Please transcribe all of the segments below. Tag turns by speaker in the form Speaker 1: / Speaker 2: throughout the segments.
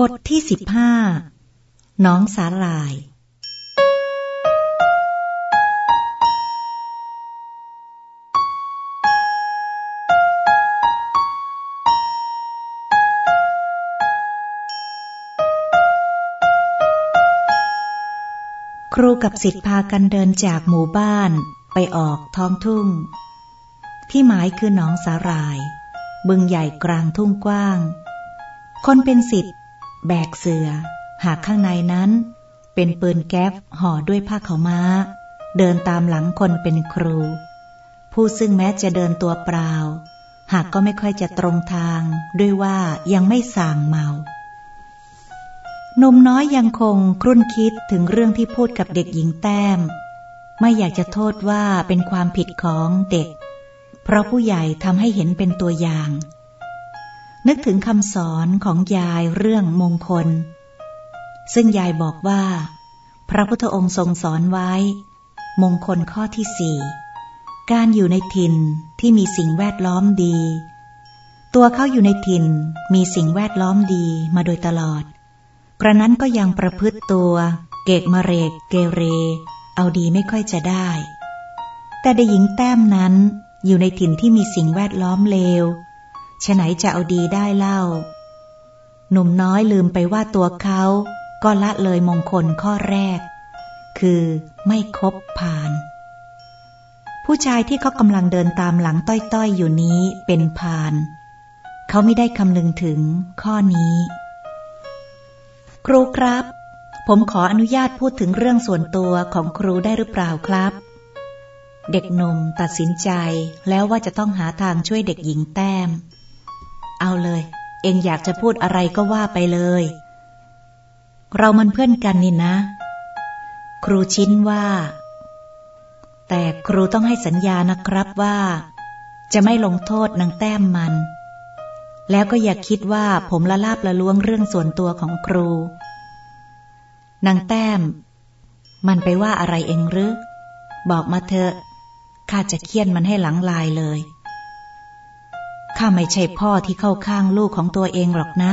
Speaker 1: บทที่สิบห้า น้องสาลาย ครูกับสิทธิ์พากันเดินจากหมู่บ้านไปออกท้องทุ่ง ที่หมายคือหนองสาหร่าย บึงใหญ่กลางทุ่งกว้าง คนเป็นสิทธิ์ แบกเสือ หากข้างในนั้น เป็นปืนแก๊ปห่อด้วยผ้าขาวม้า เดินตามหลังคนเป็นครู ผู้ซึ่งแม้จะเดินตัวเปล่า หากก็ไม่ค่อยจะตรงทางด้วยว่ายังไม่ส่างเมาหนุ่มน้อยยังคงครุ่นคิดถึงเรื่องที่พูดกับเด็กหญิงแต้ม ไม่อยากจะโทษว่าเป็นความผิดของเด็ก เพราะผู้ใหญ่ทำให้เห็นเป็นตัวอย่าง นึกถึงคำสอนของยายเรื่องมงคล ซึ่งยายบอกว่า พระพุทธองค์ทรงสอนไว้ มงคลข้อที่สี่การอยู่ในถิ่นที่มีสิ่งแวดล้อมดี ตัวเขาอยู่ในถิ่นมีสิ่งแวดล้อมดีมาโดยตลอด กระนั้นก็ยังประพฤติตัว เกกมะเรกเกเร เอาดีไม่ค่อยจะได้ แต่เด็กหญิงแต้มนั้นอยู่ในถิ่นที่มีสิ่งแวดล้อมเลว ฉไหนจะเอาดีได้เล่า หนุ่มน้อยลืมไปว่าตัวเขาก็ละเลยมงคลข้อแรก คือไม่คบผ่าน ผู้ชายที่เขากำลังเดินตามหลังต้อยๆอยู่นี้เป็นพานเขาไม่ได้คำนึงถึงข้อนี้ ครูครับ ผมขออนุญาตพูดถึงเรื่องส่วนตัวของครูได้หรือเปล่าครับ เด็กหนุ่มตัดสินใจแล้วว่าจะต้องหาทางช่วยเด็กหญิงแต้ม เอาเลย เองอยากจะพูดอะไรก็ว่าไปเลย เรามันเพื่อนกันนี่นะ ครูชิ้นว่า แต่ครูต้องให้สัญญานะครับว่า จะไม่ลงโทษนางแต้มมัน แล้วก็อย่าคิดว่าผมละลาบละล้วงเรื่องส่วนตัวของครู นางแต้ม มันไปว่าอะไรเองหรือ บอกมาเถอะข้าจะเคี่ยนมันให้หลังลายเลย ข้าไม่ใช่พ่อที่เข้าข้างลูกของตัวเองหรอกนะ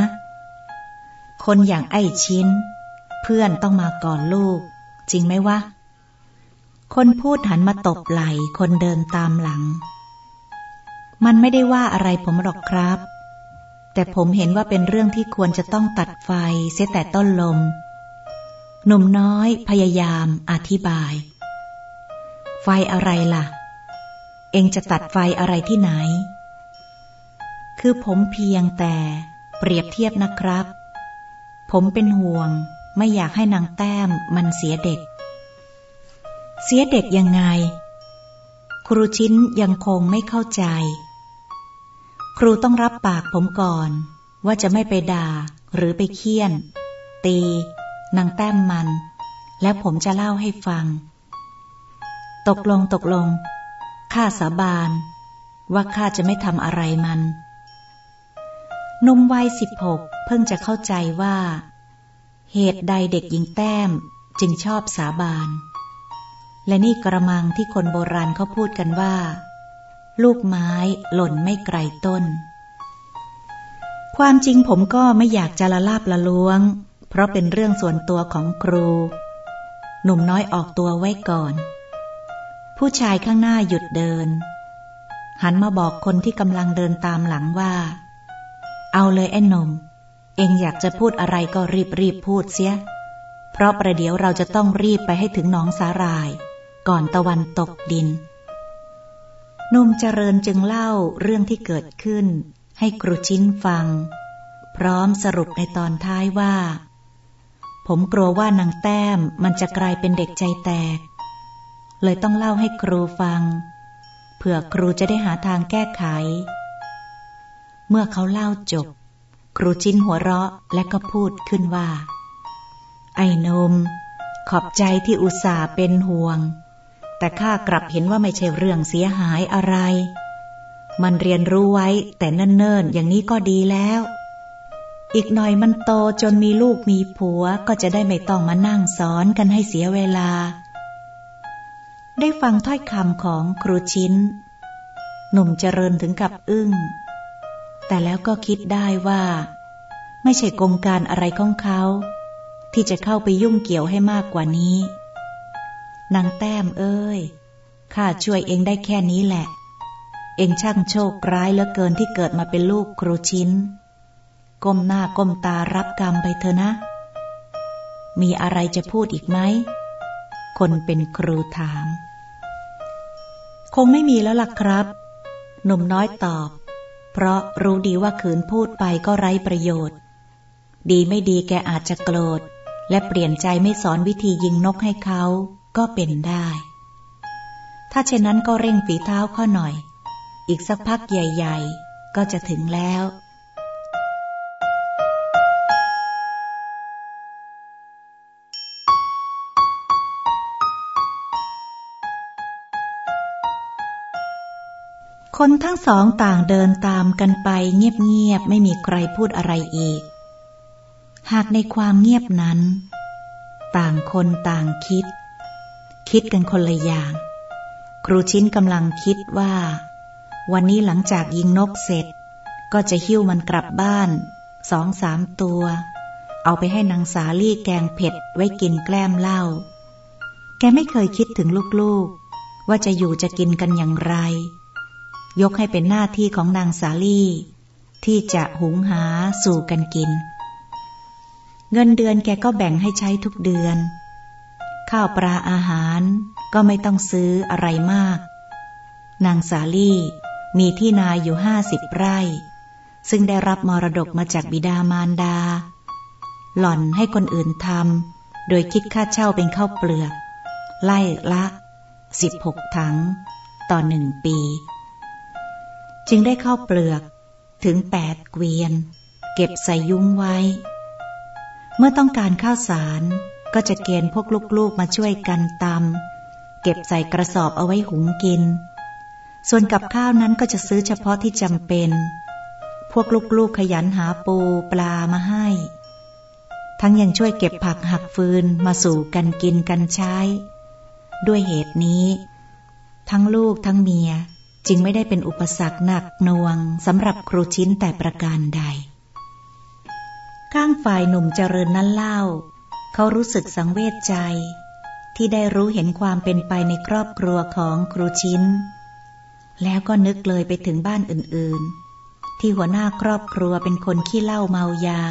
Speaker 1: คนอย่างไอ้ชิ้น เพื่อนต้องมาก่อนลูก จริงไหมวะ คนพูดหันมาตบไหล่คนเดินตามหลัง มันไม่ได้ว่าอะไรผมหรอกครับ แต่ผมเห็นว่าเป็นเรื่องที่ควรจะต้องตัดไฟเสียแต่ต้นลม หนุ่มน้อยพยายามอธิบาย ไฟอะไรล่ะ เองจะตัดไฟอะไรที่ไหน คือผมเพียงแต่เปรียบเทียบนะครับ ผมเป็นห่วงไม่อยากให้นางแต้มมันเสียเด็ก เสียเด็กยังไง ครูชิ้นยังคงไม่เข้าใจ ครูต้องรับปากผมก่อน ว่าจะไม่ไปด่าหรือไปเคี่ยน ตีนางแต้มมัน และผมจะเล่าให้ฟัง ตกลงตกลงข้าสาบาน ว่าข้าจะไม่ทำอะไรมัน หนุ่มวัยสิบหกเพิ่งจะเข้าใจว่า เหตุใดเด็กหญิงแต้มจึงชอบสาบาน และนี่กระมังที่คนโบราณเขาพูดกันว่า ลูกไม้หล่นไม่ไกลต้น ความจริงผมก็ไม่อยากจะละลาบละล้วง เพราะเป็นเรื่องส่วนตัวของครู หนุ่มน้อยออกตัวไว้ก่อน ผู้ชายข้างหน้าหยุดเดิน หันมาบอกคนที่กำลังเดินตามหลังว่า เอาเลยไอ้นม เองอยากจะพูดอะไรก็รีบรีบพูดเสีย เพราะประเดี๋ยวเราจะต้องรีบไปให้ถึงหนองสาหร่าย ก่อนตะวันตกดินนุ่มเจริญจึงเล่าเรื่องที่เกิดขึ้น ให้ครูชิ้นฟัง พร้อมสรุปในตอนท้ายว่า ผมกลัวว่านางแต้มมันจะกลายเป็นเด็กใจแตก เลยต้องเล่าให้ครูฟัง เผื่อครูจะได้หาทางแก้ไข เมื่อเขาเล่าจบ ครูชิ้นหัวเราะและก็พูดขึ้นว่า ไอ้นม ขอบใจที่อุตส่าห์เป็นห่วง แต่ข้ากลับเห็นว่าไม่ใช่เรื่องเสียหายอะไร มันเรียนรู้ไว้แต่เนิ่นๆ อย่างนี้ก็ดีแล้ว อีกหน่อยมันโตจนมีลูกมีผัวก็จะได้ไม่ต้องมานั่งสอนกันให้เสียเวลา ได้ฟังถ้อยคำของครูชิ้นหนุ่มเจริญถึงกับอึ้ง แต่แล้วก็คิดได้ว่า ไม่ใช่กงการอะไรของเขา ที่จะเข้าไปยุ่งเกี่ยวให้มากกว่านี้ นางแต้มเอ้ยข้าช่วยเองได้แค่นี้แหละ เองช่างโชคร้ายเหลือเกินที่เกิดมาเป็นลูกครูชิ้น ก้มหน้าก้มตารับกรรมไปเถอะนะ มีอะไรจะพูดอีกไหม คนเป็นครูถาม คงไม่มีแล้วล่ะครับ หนุ่มน้อยตอบ เพราะรู้ดีว่าขืนพูดไปก็ไร้ประโยชน์ ดีไม่ดีแกอาจจะโกรธ และเปลี่ยนใจไม่สอนวิธียิงนกให้เขาก็เป็นได้ ถ้าเช่นนั้นก็เร่งฝีเท้าข้อหน่อย อีกสักพักใหญ่ ๆ ก็จะถึงแล้ว คนทั้งสองต่างเดินตามกันไปเงียบๆไม่มีใครพูดอะไรอีก หากในความเงียบนั้น ต่างคนต่างคิด คิดกันคนละอย่าง ครูชิ้นกำลังคิดว่า วันนี้หลังจากยิงนกเสร็จ ก็จะหิ้วมันกลับบ้านสองสามตัว เอาไปให้นางสาลี่แกงเผ็ดไว้กินแกล้มเหล้าแกไม่เคยคิดถึงลูกๆ ว่าจะอยู่จะกินกันอย่างไร ยกให้เป็นหน้าที่ของนางสาลี่ ที่จะหุงหาสู่กันกิน เงินเดือนแกก็แบ่งให้ใช้ทุกเดือน ข้าวปลาอาหารก็ไม่ต้องซื้ออะไรมาก นางสาลี่มีที่นาอยู่ห้าสิบไร่ ซึ่งได้รับมรดกมาจากบิดามารดา หล่อนให้คนอื่นทำโดยคิดค่าเช่าเป็นข้าวเปลือก ไล่ละสิบหกถัง ต่อหนึ่งปี จึงได้เข้าเปลือกถึงแปดเกวียน เก็บใส่ยุ้งไว้ เมื่อต้องการข้าวสารก็จะเกณฑ์พวกลูกๆมาช่วยกันตำเก็บใส่กระสอบเอาไว้หุงกิน ส่วนกับข้าวนั้นก็จะซื้อเฉพาะที่จำเป็น พวกลูกๆขยันหาปูปลามาให้ ทั้งยังช่วยเก็บผักหักฟืนมาสู่กันกินกันใช้ ด้วยเหตุนี้ ทั้งลูกทั้งเมีย จึงไม่ได้เป็นอุปสรรคหนักหน่วงสำหรับครูชิ้นแต่ประการใด ข้างฝ่ายหนุ่มเจริญนั้นเล่า เขารู้สึกสังเวชใจ ที่ได้รู้เห็นความเป็นไปในครอบครัวของครูชิ้น แล้วก็นึกเลยไปถึงบ้านอื่นๆ ที่หัวหน้าครอบครัวเป็นคนขี้เหล้าเมายา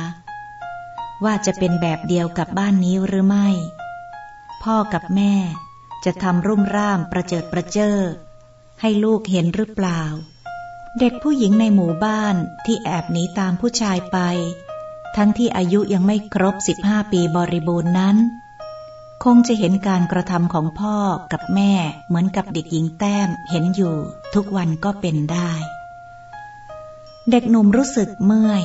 Speaker 1: ว่าจะเป็นแบบเดียวกับบ้านนี้หรือไม่ พ่อกับแม่จะทำรุ่มร่ามประเจิดประเจ้อ ให้ลูกเห็นหรือเปล่า เด็กผู้หญิงในหมู่บ้านที่แอบหนีตามผู้ชายไป ทั้งที่อายุยังไม่ครบสิบห้าปีบริบูรณ์นั้น คงจะเห็นการกระทำของพ่อกับแม่เหมือนกับเด็กหญิงแต้มเห็นอยู่ ทุกวันก็เป็นได้ เด็กหนุ่มรู้สึกเมื่อย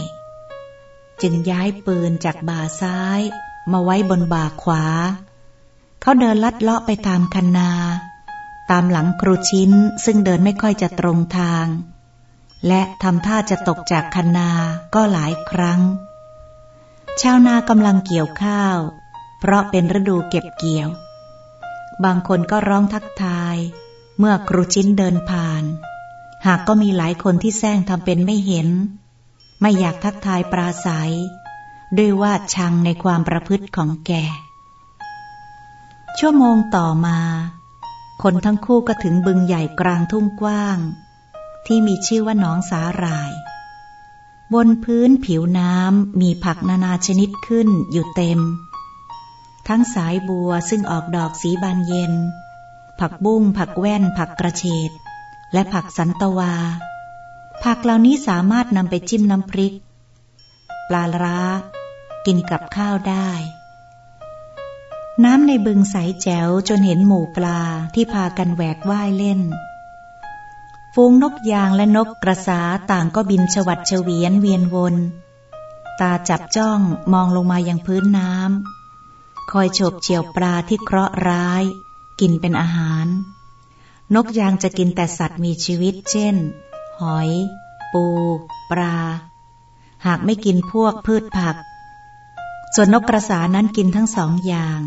Speaker 1: จึงย้ายปืนจากบ่าซ้าย มาไว้บนบ่าขวา เขาเดินลัดเลาะไปตามคันนา ตามหลังครูชิ้นซึ่งเดินไม่ค่อยจะตรงทาง และทำท่าจะตกจากคันนาก็หลายครั้ง ชาวนากำลังเกี่ยวข้าว เพราะเป็นฤดูเก็บเกี่ยว บางคนก็ร้องทักทาย เมื่อครูชิ้นเดินผ่าน หากก็มีหลายคนที่แซงทำเป็นไม่เห็น ไม่อยากทักทายปราศัย ด้วยว่าชังในความประพฤติของแกชั่วโมงต่อมา คนทั้งคู่ก็ถึงบึงใหญ่กลางทุ่งกว้าง ที่มีชื่อว่าน้องสาหร่าย บนพื้นผิวน้ำมีผักนานาชนิดขึ้นอยู่เต็ม ทั้งสายบัวซึ่งออกดอกสีบานเย็น ผักบุ้งผักแว่น ผักกระเฉดและผักสันตวา ผักเหล่านี้สามารถนำไปจิ้มน้ำพริก ปลาร้า กินกับข้าวได้ น้ำในบึงใสแจ๋วจนเห็นหมู่ปลาที่พากันแหวกว่ายเล่นฟูงนกยางและนกกระสาต่างก็บินฉวัดเฉวียนเวียนวน ตาจับจ้องมองลงมายังพื้นน้ำ คอยโฉบเฉี่ยวปลาที่เคราะห์ร้าย กินเป็นอาหาร นกยางจะกินแต่สัตว์มีชีวิตเช่น หอย ปู ปลา หากไม่กินพวกพืชผัก ส่วนนกกระสานั้นกินทั้งสองอย่าง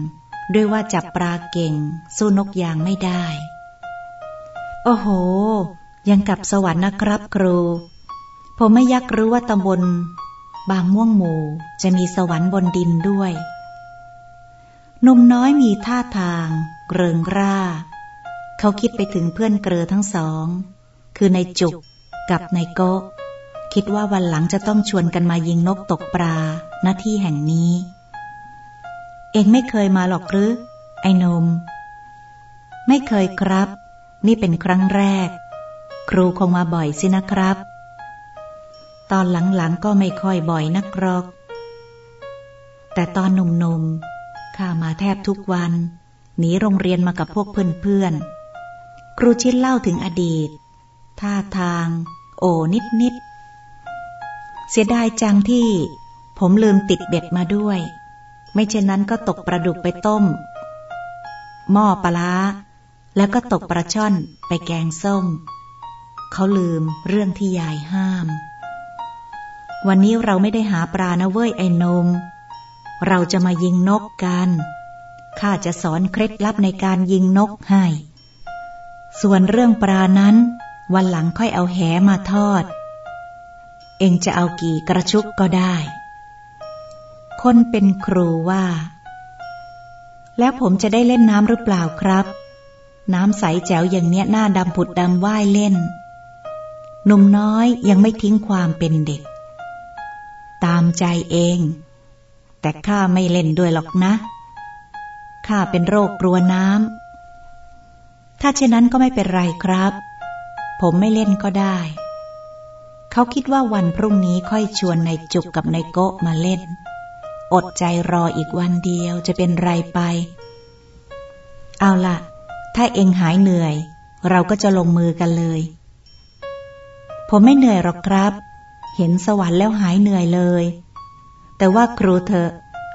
Speaker 1: ด้วยว่าจับปลาเก่ง สู้นกยางไม่ได้ โอ้โห ยังกับสวรรค์นะครับครู ผมไม่ยักรู้ว่าตำบล บางม่วงหมู่จะมีสวรรค์บนดินด้วยหนุ่มน้อยมีท่าทางเกริงร่า เขาคิดไปถึงเพื่อนเกลอทั้งสอง คือในจุกกับในโกะคิดว่าวันหลังจะต้องชวนกันมายิงนกตกปลาหน้าที่แห่งนี้ เองไม่เคยมาหรอกหรือ ไอ้นม ไม่เคยครับ นี่เป็นครั้งแรก ครูคงมาบ่อยสินะครับ ตอนหลังๆก็ไม่ค่อยบ่อยนักหรอก แต่ตอนหนุ่มๆข้ามาแทบทุกวัน หนีโรงเรียนมากับพวกเพื่อนๆ ครูชิดเล่าถึงอดีต ท่าทาง โอนิดๆ เสียดายจังที่ผมลืมติดเบ็ดมาด้วย ไม่เช่นนั้นก็ตกปลาดุกไปต้ม หม้อปลาแล้วก็ตกปลาช่อนไปแกงส้ม เขาลืมเรื่องที่ยายห้าม วันนี้เราไม่ได้หาปลานะเว้ยไอ้นม เราจะมายิงนกกัน ข้าจะสอนเคล็ดลับในการยิงนกให้ ส่วนเรื่องปลานั้น วันหลังค่อยเอาแหมาทอด เองจะเอากี่กระชุกก็ได้ คนเป็นครูว่า แล้วผมจะได้เล่นน้ำหรือเปล่าครับ น้ำใสแจ๋วอย่างเนี้ยหน้าดำผุดดำว่ายเล่น หนุ่มน้อยยังไม่ทิ้งความเป็นเด็ก ตามใจเอง แต่ข้าไม่เล่นด้วยหรอกนะ ข้าเป็นโรคกลัวน้ำ ถ้าเช่นนั้นก็ไม่เป็นไรครับ ผมไม่เล่นก็ได้เขาคิดว่าวันพรุ่งนี้ค่อยชวนนายจุกกับนายโกะมาเล่น อดใจรออีกวันเดียวจะเป็นไรไป เอาละถ้าเองหายเหนื่อย เราก็จะลงมือกันเลย ผมไม่เหนื่อยหรอกครับ เห็นสวรรค์แล้วหายเหนื่อยเลย แต่ว่าครูเธอ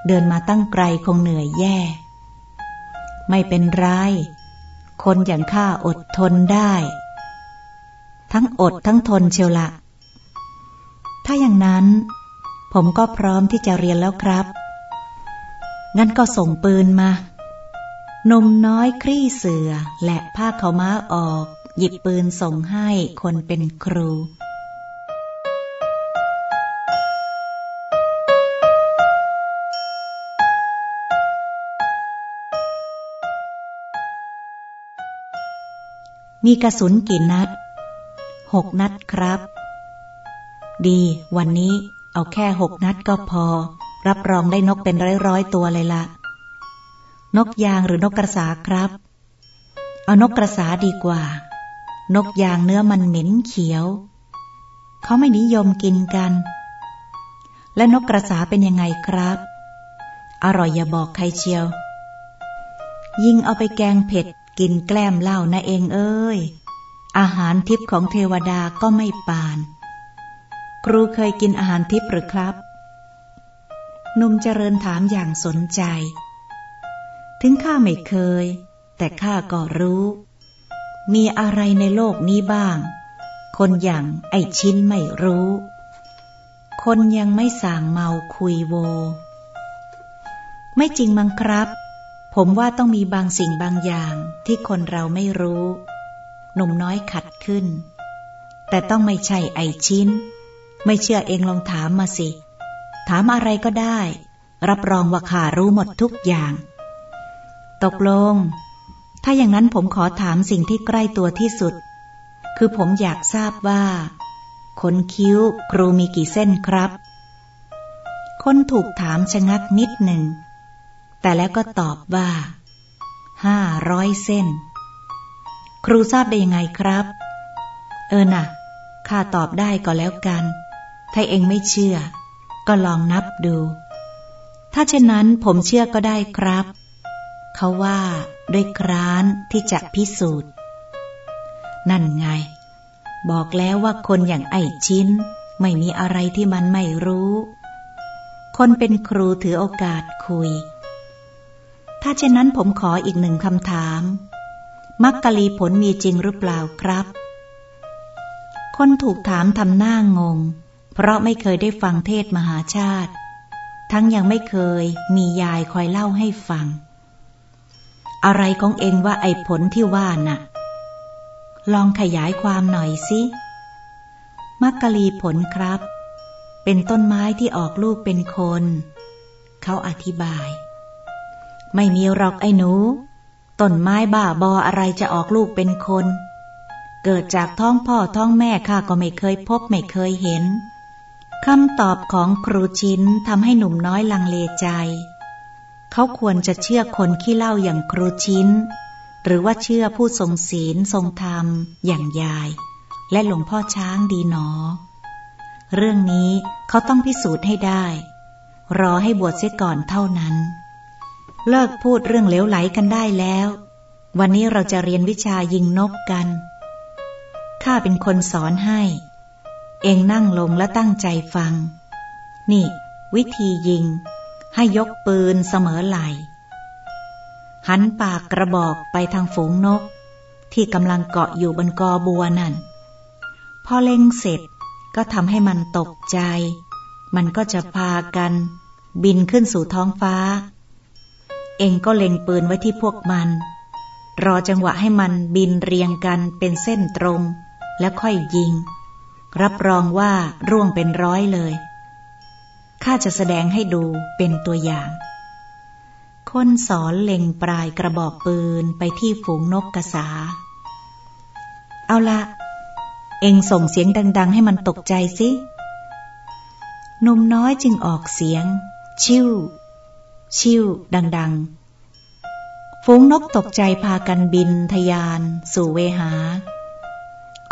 Speaker 1: เดินมาตั้งไกลคงเหนื่อยแย่ ไม่เป็นไร คนอย่างข้าอดทนได้ ทั้งอดทั้งทนเชียวละ ถ้าอย่างนั้น ผมก็พร้อมที่จะเรียนแล้วครับ งั้นก็ส่งปืนมานมน้อยคลี่เสือ และผ้าเขาม้าออก หยิบปืนส่งให้คนเป็นครูมีกระสุนกี่นัด หกนัดครับ ดี วันนี้ เอาแค่หกนัดก็พอ รับรองได้นกเป็นร้อยร้อยตัวเลยละ นกยางหรือนกกระสาครับ เอานกกระสาดีกว่า นกยางเนื้อมันเหม็นเขียว เขาไม่นิยมกินกัน และนกกระสาเป็นยังไงครับ อร่อยอย่าบอกใครเชียว ยิงเอาไปแกงเผ็ดกินแกล้มเหล้านะเองเอ้ย อาหารทิพย์ของเทวดาก็ไม่ปาน ครูเคยกินอาหารทิพย์หรือครับหนุ่มเจริญถามอย่างสนใจ ถึงข้าไม่เคย แต่ข้าก็รู้ มีอะไรในโลกนี้บ้าง คนอย่างไอชิ้นไม่รู้ คนยังไม่สั่งเมาคุยโว ไม่จริงมั้งครับ ผมว่าต้องมีบางสิ่งบางอย่างที่คนเราไม่รู้ หนุ่มน้อยขัดขึ้น แต่ต้องไม่ใช่ไอชิ้น ไม่เชื่อเองลองถามมาสิ ถามอะไรก็ได้ รับรองว่าข้ารู้หมดทุกอย่าง ตกลง ถ้าอย่างนั้นผมขอถามสิ่งที่ใกล้ตัวที่สุด คือผมอยากทราบว่าขนคิ้วครูมีกี่เส้นครับ คนถูกถามชะงักนิดหนึ่ง แต่แล้วก็ตอบว่าห้าร้อยเส้น ครูทราบได้ยังไงครับ เออน่ะข้าตอบได้ก็แล้วกัน ถ้าเองไม่เชื่อ ก็ลองนับดู ถ้าเช่นนั้นผมเชื่อก็ได้ครับ เขาว่าด้วยคร้านที่จะพิสูจน์ นั่นไง บอกแล้วว่าคนอย่างไอ้ชิ้น ไม่มีอะไรที่มันไม่รู้ คนเป็นครูถือโอกาสคุย ถ้าเช่นนั้นผมขออีกหนึ่งคำถามมักกะลีผลมีจริงหรือเปล่าครับ คนถูกถามทำหน้างง เพราะไม่เคยได้ฟังเทศมหาชาติ ทั้งยังไม่เคยมียายคอยเล่าให้ฟัง อะไรของเองว่าไอ้ผลที่ว่าน่ะ ลองขยายความหน่อยสิมักกะลีผลครับ เป็นต้นไม้ที่ออกลูกเป็นคน เขาอธิบาย ไม่มีหรอกไอ้หนู ต้นไม้บ้าบออะไรจะออกลูกเป็นคนเกิดจากท้องพ่อท้องแม่ข้าก็ไม่เคยพบไม่เคยเห็น คำตอบของครูชิ้นทำให้หนุ่มน้อยลังเลใจ เขาควรจะเชื่อคนขี้เล่าอย่างครูชิ้น หรือว่าเชื่อผู้ทรงศีลทรงธรรมอย่างยาย และหลวงพ่อช้างดีหนอ เรื่องนี้เขาต้องพิสูจน์ให้ได้ รอให้บวชเสียก่อนเท่านั้น เลิกพูดเรื่องเลวไหลกันได้แล้ว วันนี้เราจะเรียนวิชายิงนกกัน ข้าเป็นคนสอนให้ เองนั่งลงและตั้งใจฟัง นี่ วิธียิง ให้ยกปืนเสมอไหล หันปากกระบอกไปทางฝูงนก ที่กำลังเกาะอยู่บนกอบัวนั่น พอเล็งเสร็จก็ทำให้มันตกใจ มันก็จะพากัน บินขึ้นสู่ท้องฟ้า เองก็เล็งปืนไว้ที่พวกมัน รอจังหวะให้มันบินเรียงกันเป็นเส้นตรง แล้วค่อยยิง รับรองว่าร่วงเป็นร้อยเลย ข้าจะแสดงให้ดูเป็นตัวอย่าง คนสอนเล็งปลายกระบอกปืนไปที่ฝูงนกกระสา เอาละ เองส่งเสียงดัง ๆ ให้มันตกใจสินมน้อยจึงออกเสียง ชิวชิวดัง ๆ ฝูงนกตกใจพากันบินทยาน สู่เวหา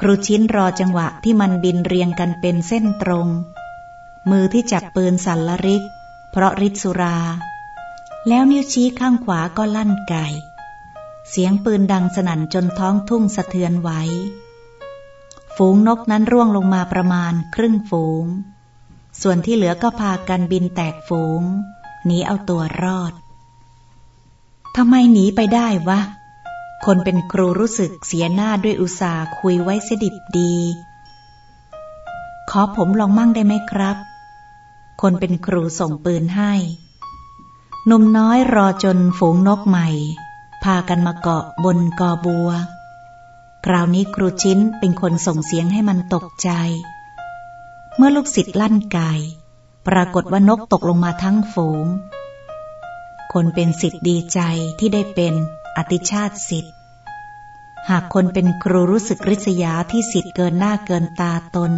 Speaker 1: ครูชิ้นรอจังหวะที่มันบินเรียงกันเป็นเส้นตรง มือที่จับปืนสั่นละริก เพราะริสุรา แล้วนิ้วชี้ข้างขวาก็ลั่นไกเสียงปืนดังสนั่นจนท้องทุ่งสะเทือนไหวฝูงนกนั้นร่วงลงมาประมาณครึ่งฝูง ส่วนที่เหลือก็พากันบินแตกฝูงหนีเอาตัวรอดทำไมหนีไปได้วะ คนเป็นครูรู้สึกเสียหน้าด้วยอุตสาห์คุยไว้เสดิบดี ขอผมลองมั่งได้ไหมครับ คนเป็นครูส่งปืนให้หนุ่มน้อยรอจนฝูงนกใหม่ พากันมาเกาะบนกอบัว คราวนี้ครูชิ้นเป็นคนส่งเสียงให้มันตกใจ เมื่อลูกศิษย์ลั่นไกปรากฏว่านกตกลงมาทั้งฝูง คนเป็นศิษย์ดีใจที่ได้เป็น อติชาติศิษย์หากคนเป็นครูรู้สึกริษยาที่ศิษย์เกินหน้าเกินตาตน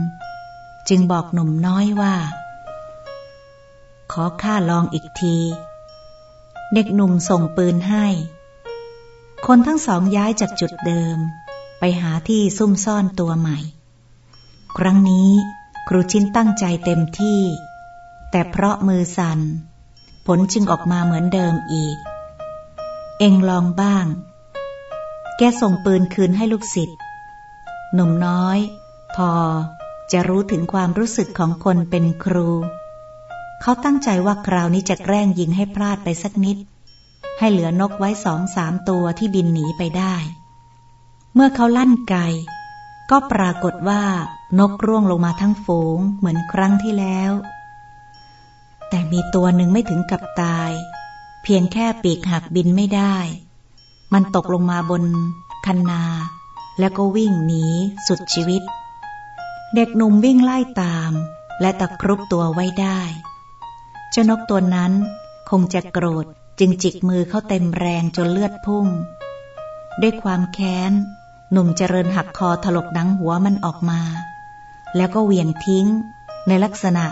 Speaker 1: จึงบอกหนุ่มน้อยว่า ขอข้าลองอีกที เด็กหนุ่มส่งปืนให้ คนทั้งสองย้ายจากจุดเดิม ไปหาที่ซุ่มซ่อนตัวใหม่ ครั้งนี้ครูชิ้นตั้งใจเต็มที่ แต่เพราะมือสัน่นผลจึงออกมาเหมือนเดิมอีก เองลองบ้าง แกส่งปืนคืนให้ลูกศิษย์ หนุ่มน้อย พอจะรู้ถึงความรู้สึกของคนเป็นครู เขาตั้งใจว่าคราวนี้จะแกล้งยิงให้พลาดไปสักนิด ให้เหลือนกไว้สองสามตัวที่บินหนีไปได้ เมื่อเขาลั่นไกก็ปรากฏว่านกร่วงลงมาทั้งฝูงเหมือนครั้งที่แล้ว แต่มีตัวหนึ่งไม่ถึงกับตาย เพียงแค่ปีกหักบินไม่ได้ มันตกลงมาบนคันนา แล้วก็วิ่งหนีสุดชีวิต เด็กหนุ่มวิ่งไล่ตาม และตะครุบตัวไว้ได้ เจ้านกตัวนั้นคงจะโกรธจึงจิกมือเขาเต็มแรงจนเลือดพุ่ง ด้วยความแค้น หนุ่มเจริญหักคอถลกหนังหัวมันออกมา แล้วก็เหวี่ยงทิ้ง ในลักษณะ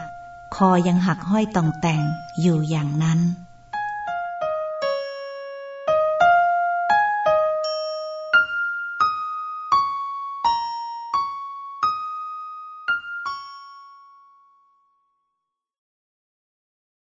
Speaker 1: คอยังหักห้อยต่องแต่งอยู่อย่างนั้น